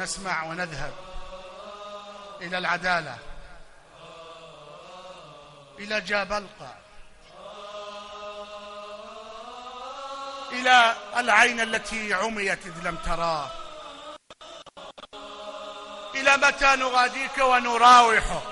نسمع ونذهب إلى العدالة إلى جابلقة إلى العين التي عميت إذ لم تراه إلى متى نغاديك ونراوحك؟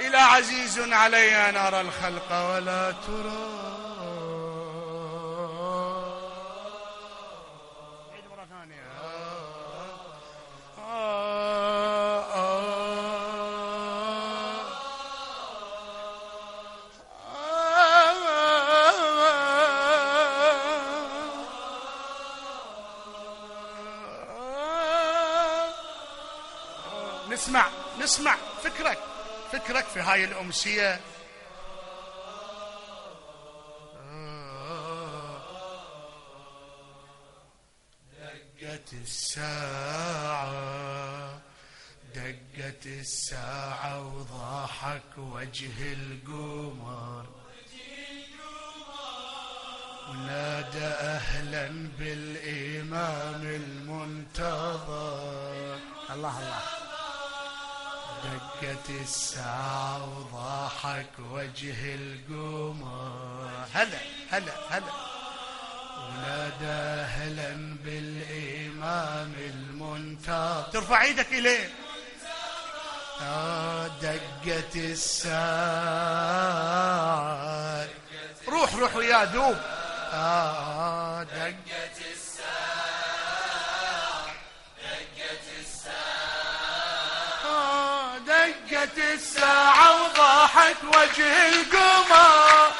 إلى عزيز علي نرى الخلق ولا ترى هاي الأمسية. دقت الساعة دقت الساعة وضحك وجه القمر. ونادى أهلا بالإمام المنتظر. الله الله. دقت الساعة وضحك وجه القمر هلا هلا هلا. ونادى أهلا بالإمام المنتظر. ترفع إيدك إليه. آه دقت الساعة. روح روح ويا ذوب آه دقت دقت الساعة وضاحك وجه القمر.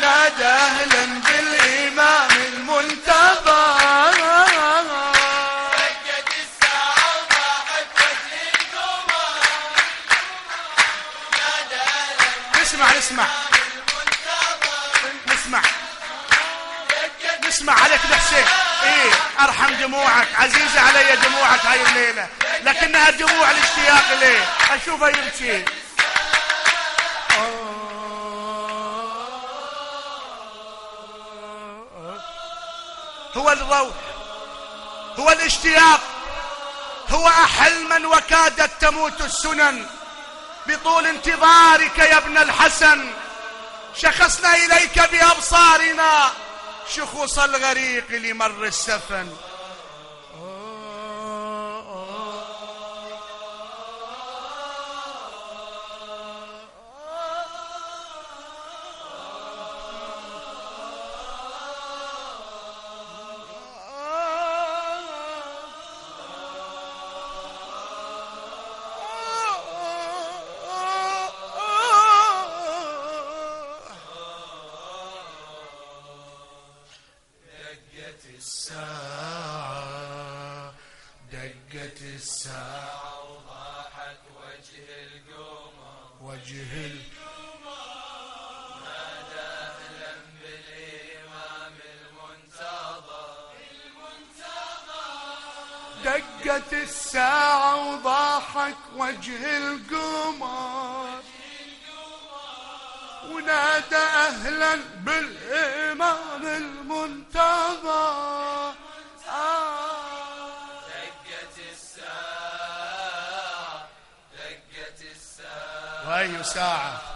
نادى أهلا بالإمام المنتظر. نسمع نسمع. نسمع. نسمع عليك بحسين إيه أرحم دموعك عزيزة علي دموعك هاي الليلة. لكنها دموع الاشتياق ليه أشوفه يبكي هو الروح هو الاشتياق هو أحل من وكادت تموت السنن. بطول انتظارك يا ابن الحسن. شخصنا إليك بأبصارنا شخوص الغريق لمر السفن. وجه دقت الساعة وضاحك وجه القمر. ونادى أهلا بالإمام المنتظر. وأي ساعة.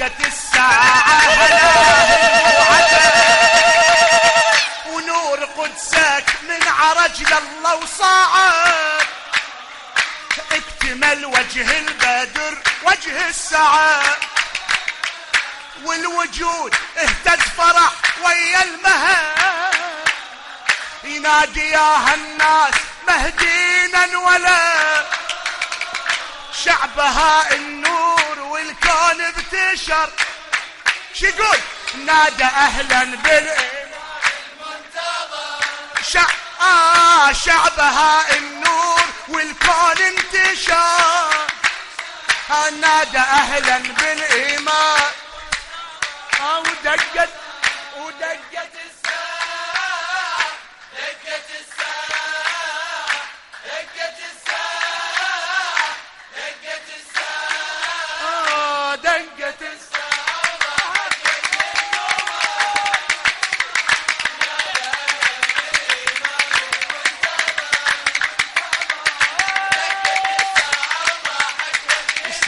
دقت الساعة هلا. ونور قدسك من عرج لله وصاعد. اكتمل وجه البدر وجه الساعة والوجود اهتز فرح ويا المها ينادي يا هالناس مهدينا ولا. شعبها إنه والكون ابتشر شقول نادى أهلا بالإيمان شع... آه شعبها النور والكون انتشر. نادى أهلا بالإيمان. آه ودقت ودقت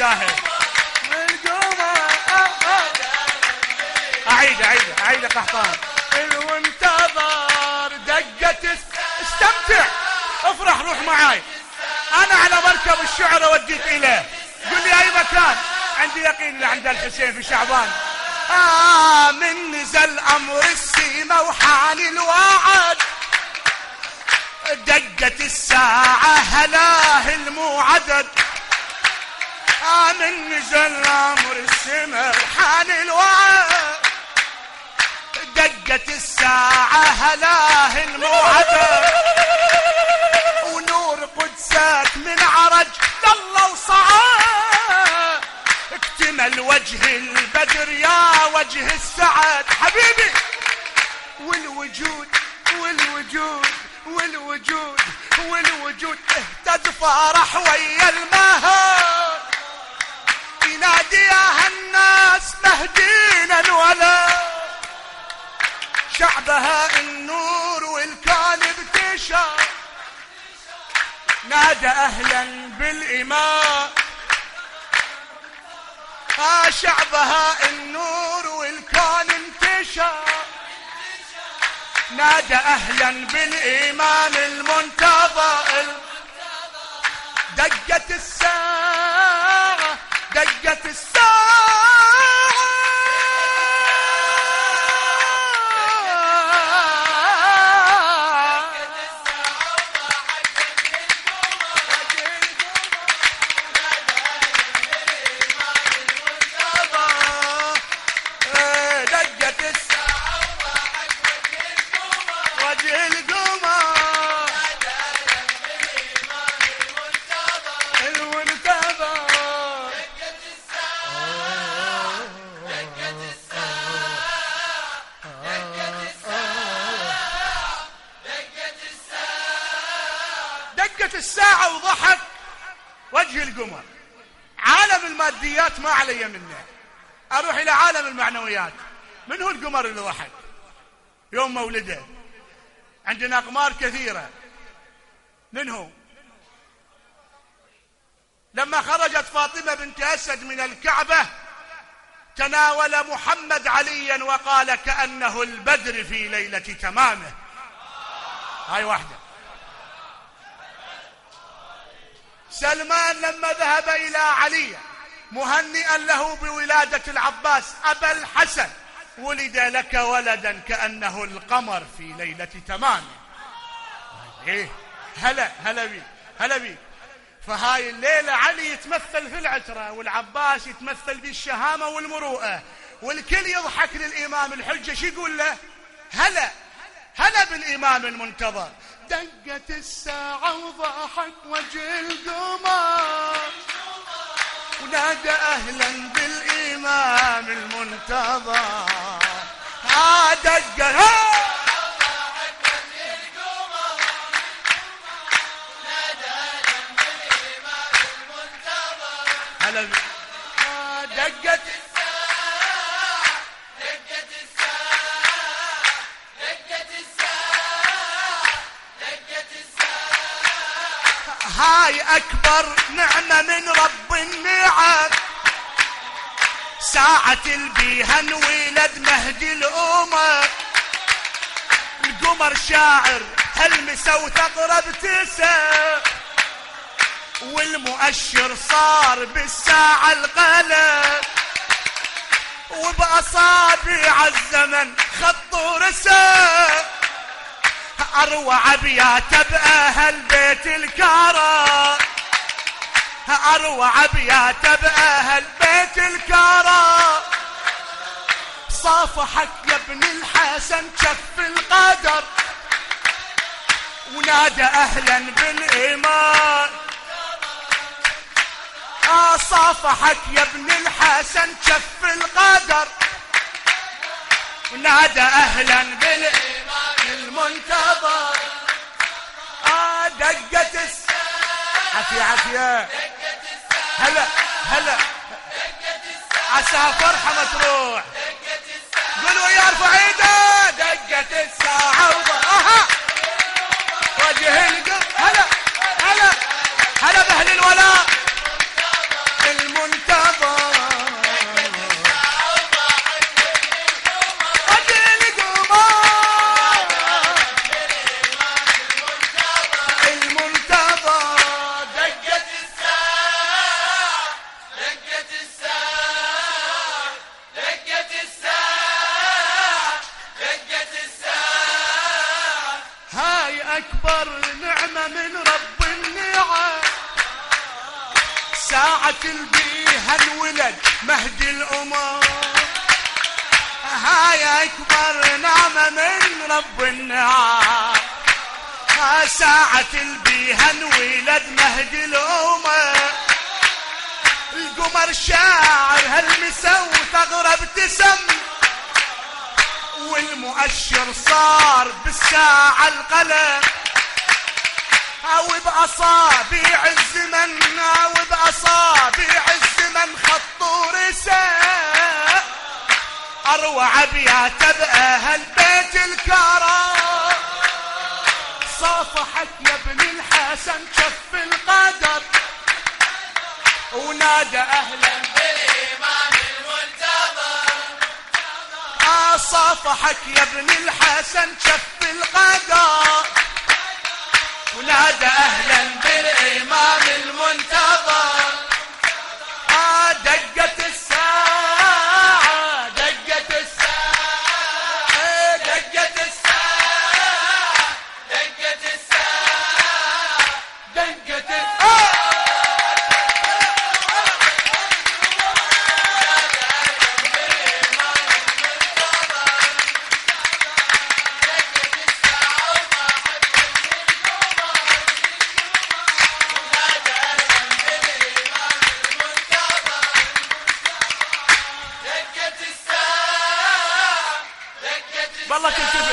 يستاهل أعيد أعيد أعيد يا قحطان. المنتظر دقت استمتع. افرح روح معاي. أنا على مركب الشعر وديك إليه. قل لي أي مكان؟ عندي يقين عند الحسين في شعبان. آه من نزل أمر السيما وحان الوعد. دقت الساعة هلاه الموعدد. من نزل أمر السما وحان الوعد. دقت الساعة هلاه الموعدة ونور قدسك من عرج ظل وصعد. اكتمل وجه البدر يا وجه السعد. حبيبي والوجود والوجود والوجود والوجود اهتز فرح ويا المهر شعبها النور والكون ابتشر نادى أهلا بالامام آه شعبها النور والكون انتشر نادى أهلا بالامام المنتظر. دقت الساعة دقت الساعة. علي منه. أروح إلى عالم المعنويات. من هو القمر اللي ضحك يوم مولده. عندنا أقمار كثيرة. من هو؟ لما خرجت فاطمة بنت أسد من الكعبة تناول محمد عليا وقال كأنه البدر في ليلة تمامه. هاي واحدة. سلمان لما ذهب إلى علي مهنئا له بولادة العباس أبا الحسن. ولد لك ولدا كأنه القمر في ليلة تمامه إيه هلا هلا بيك هلا بيك فهاي الليلة علي يتمثل في العترة والعباس يتمثل بالشهامة والمروءة. والكل يضحك للإمام الحجة شو يقول له؟ هلا هلا بالإمام المنتظر. دقت الساعة وضحك وجه القمر. ونادى أهلا بالإمام المنتظر. ها دقت دقت هاي أكبر نعمة من رب النعم. ساعة البيهن ولد مهدي الأمر القمر شاعر هلمسة وتقرب تسع. والمؤشر صار بالساعة القلم وبأصابع الزمن خط ورسم أروع أبيات بأهل بيت الكرم أروع أبيات بأهل بيت الكرم صافحك يا ابن الحسن شف القدر. ونادى أهلا بالإيمان. آه صافحك يا ابن الحسن شف القدر. ونادى أهلا بالإيمان المنتظر. آه دقت الساعة. عافية عافية. هلا هلا. عساها فرحة ما تروح قولوا يا ارفع ايده دقت الساعة وضعها وجه القلب. هلا هلا. هلا بأهل الولاء. أكبر نعمة من رب النعم. ساعة البيها الولد مهدي الأمم. هاي أكبر نعمة من رب النعم. ساعة البيها الولد مهدي الأمم. القمر شاعر هالمسا وتغرب تسم والمؤشر صار بالساعة القلم. أو بأصابع الزمن أو بأصابع الزمن خط ورساء أروع أبيات بأهل بيت الكرم. صافحك يا ابن الحسن شف القدر. ونادى أهلا صافحك يا ابن الحسن شف القدر ونادى أهلا بالإمام المنتظر. آه دقت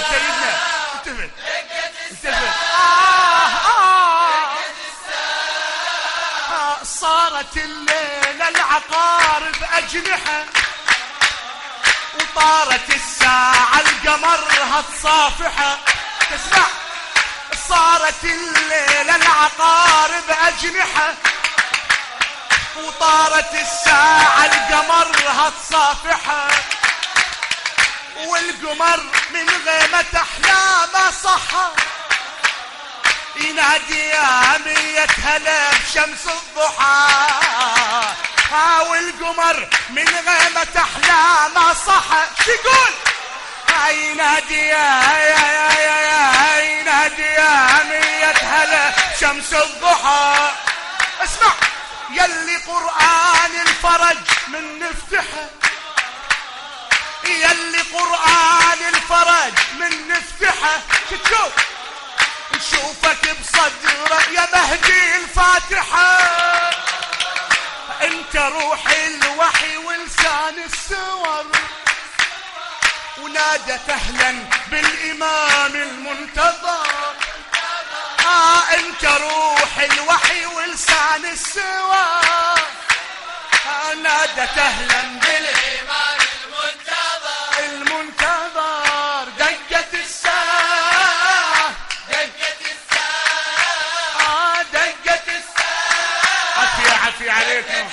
سيدنا التفت صارت الليلة العقارب أجنحة وطارت الساعة القمر هالصافحة تسمع؟ صارت الليلة العقارب أجنحة وطارت الساعة القمر هالصافحة والقمر غيمة أحلامه صحى ينادي يا مية هلا بشمس الضحى. ها والقمر من غيمة أحلامه صحى شو يقول ها ينادي يا يا يا يا يا ينادي يا مية هلا بشمس الضحى. اسمع يلي قرآن الفرج من نفتحه. يلي قرآن الفرج من نفتحه تشوف نشوفك بصدره يا مهدي الفاتحة. انت روح الوحي ولسان السور. ونادت أهلا بالإمام المنتظر. آه انت روح الوحي ولسان السور. آه نادت أهلا بالإيمان عليكم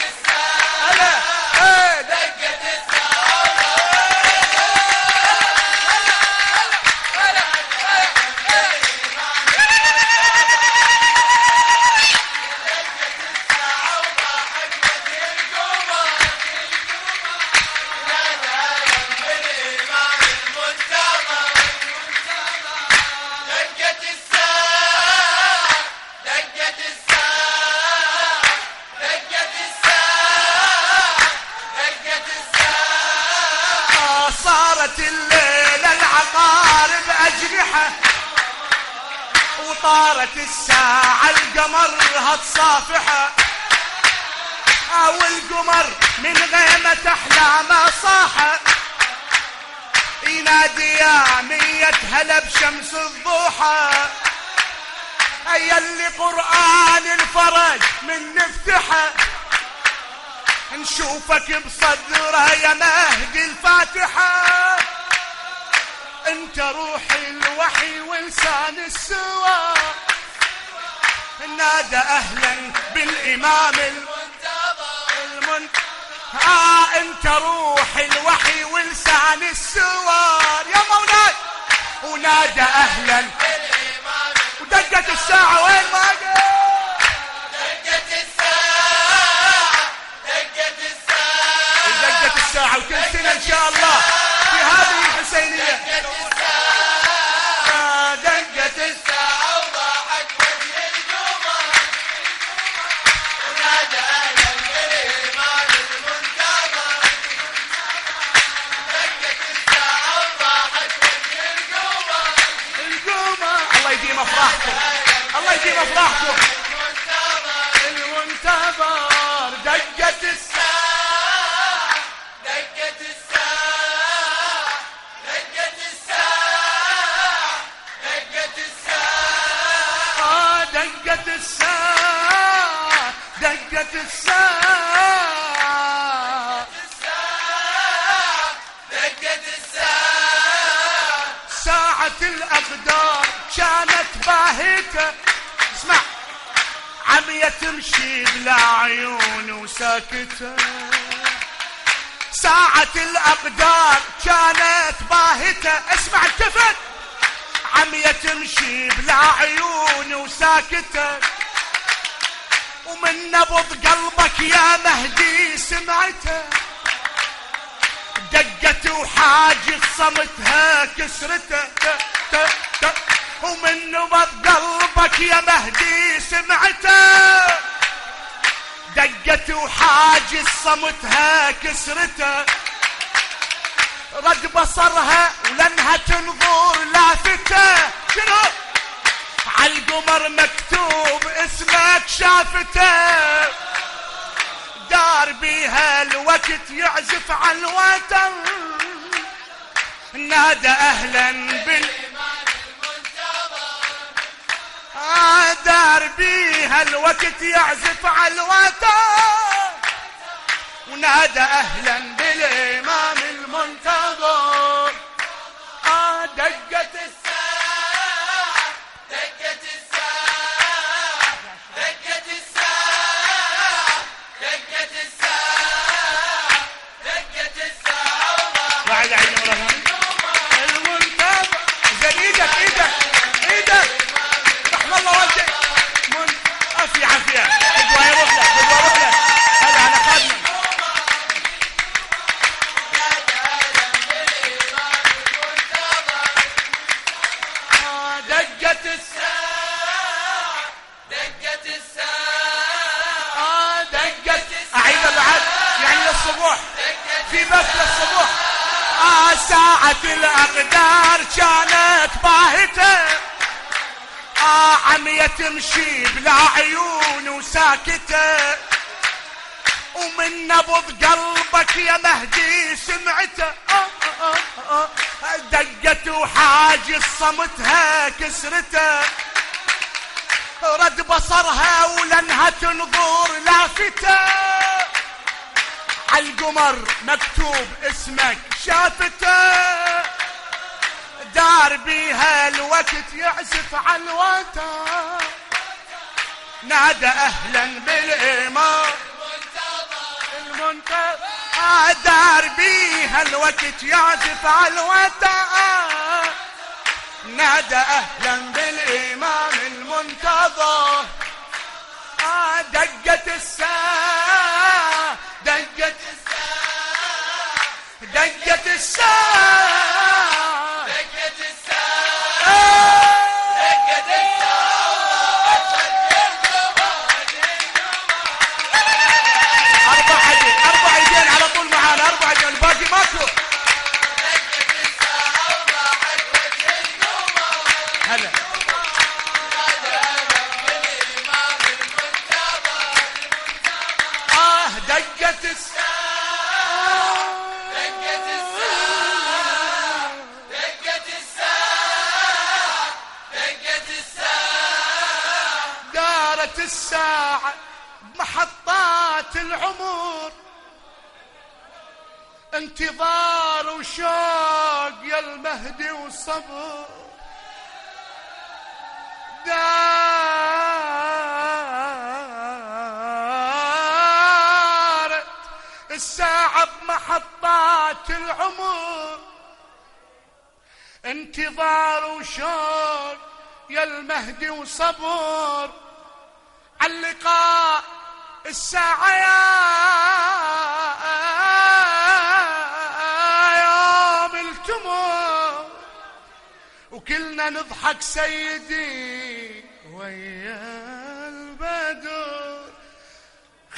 وطارت الساعة القمر هتصافحه أو القمر من غيمة احلامه صاحه ينادي يا مية هلا بشمس الضحى هيا اللي قرآن الفرج من نفتحه نشوفك بصدره يا مهدي الفاتحة أنت روح الوحي ولسان السوى. نادى أهلا بالإمام المن آه أنت روح الوحي ولسان السوار يا مولاي ونادى أهلا. ودقت الساعة وين ما دقت الساعة دقت الساعة. دقت الساعة وكل سنة إن شاء الله. الحسينية دقت الساعة دقت الساعة وجه القمر ونادى أهلا بالإمام المنتظر. دقت الساعة وضاحك وجه القمر القمر الله يديم افراحكم الله يديم المنتظر. المنتظر. دقت الساعة الساعة دقت الساعة ساعة الأقدار كانت باهتة. اسمع. عمية تمشي بلا عيون وساكتة. ساعة الأقدار كانت باهتة. اسمع التفت عمية تمشي بلا عيون وساكتة. ومن نبض قلبك يا مهدي سمعته. دقت وحاجة صمتها كسرته. ومن نبض قلبك يا مهدي سمعته. دقت وحاجة صمتها كسرته. رد بصرها ولنها تنظر لافتة. شنو؟ عالقمر مكتوب اسمك شافته. دار بيها الوقت يعزف على الوتر نادى أهلا بال آه دار بيها الوقت يعزف على الوتر ونادى أهلا بالامام المنتظر آه دقت ساعة الأقدار كانت باهتة. آه عمية تمشي بلا عيون وساكتة. ومن نبض قلبك يا مهدي سمعته. آه آه آه آه. دقت وحاجز صمتها كسرته. رد بصرها ولنها تنظر لافتة. عالقمر مكتوب اسمك. شافته؟ دار بيها الوقت يعزف على الوتر. نادى أهلا بالامام المنتظر. آه، دار بيها الوقت يعزف على الوتر. نادى أهلا بالامام المنتظر. آه دقت الساعة. دقت الساعة بمحطات العمر. انتظار وشوق يا المهدي وصبر. عاللقاء الساعة يا يوم التمر. وكلنا نضحك سيدي ويا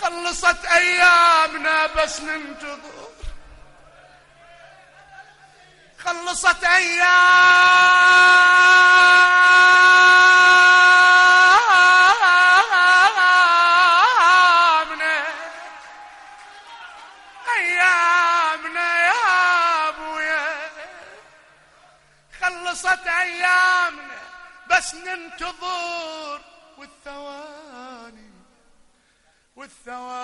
خلصت أيامنا بس ننتظر. خلصت أيامنا. أيامنا يا أبويا. خلصت أيامنا بس ننتظر والثواني والثواني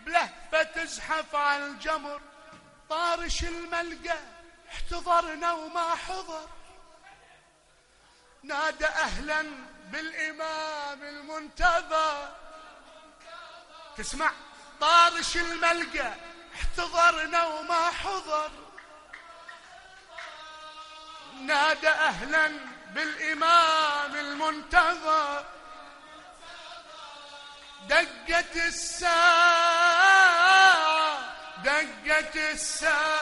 بلهفة تزحف على الجمر طارش الملقى احتضرنا وما حضر. نادى أهلا بالإمام المنتظر. تسمع؟ طارش الملقى احتضرنا وما حضر. نادى أهلا بالإمام المنتظر. دقت الساعة دقت الساعة.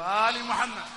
وآل محمد.